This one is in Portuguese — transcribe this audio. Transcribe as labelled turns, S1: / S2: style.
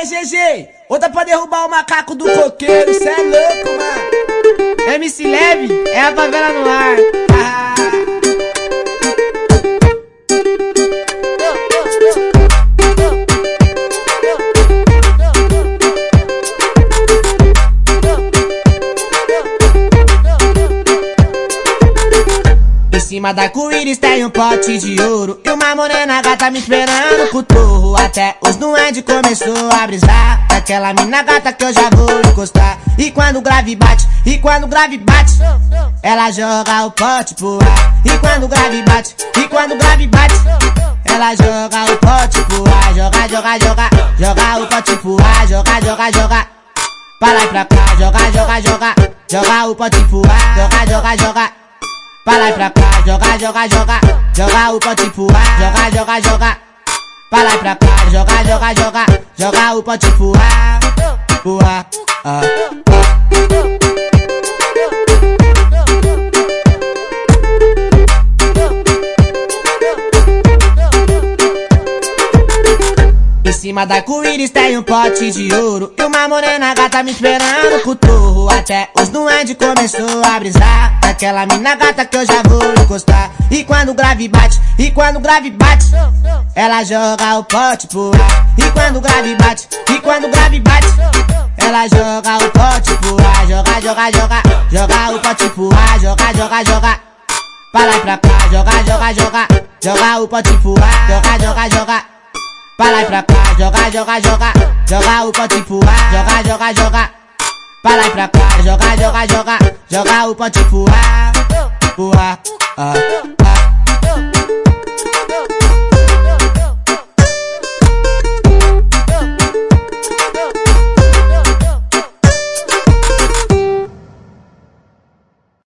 S1: Ei, GG, outra pra derrubar o macaco do coqueiro, cê é louco, mano.
S2: MC Leve é a favela no ar.
S1: Cima da cuíris tem um pote de ouro. E uma morena gata me esperando com o torro. Até os nuandes começou a brisar. Daquela mina gata que eu já vou encostar. E quando o grave bate, e quando o grave bate Ela joga o pote pro ar. E quando o grave bate, e quando o grave bate Ela joga o pote pro ar. Joga, joga, joga, joga o pote pro ar. Joga, joga, joga. Pra lá e pra cá, joga, joga, joga. Joga o pote pro ar. Joga, joga, joga Pra lá e pra cá, joga, joga, joga, joga o pote pro ar, joga, joga, joga. Pra lá e pra cá, joga, joga, joga, joga o pote pro ar, pro ar, ah, cima da cuíris tem um pote de ouro. E uma morena gata me esperando com o torro. Até os nuandes começou a brisar. Daquela mina gata que eu já vou encostar. E quando o grave bate, e quando o grave bate Ela joga o pote pro ar. E quando o grave bate, e quando o grave bate Ela joga o pote pro ar. Joga, joga, joga, joga o pote pro ar. Joga, joga, joga Pra lá e pra cá, joga, joga, joga Joga o pote pro ar. Joga, joga, joga Pra lá e pra cá, joga, joga, joga, joga o pote pro joga, joga, joga. Pra lá e pra cá, joga, joga, joga, joga o pote pro ar, pro ah.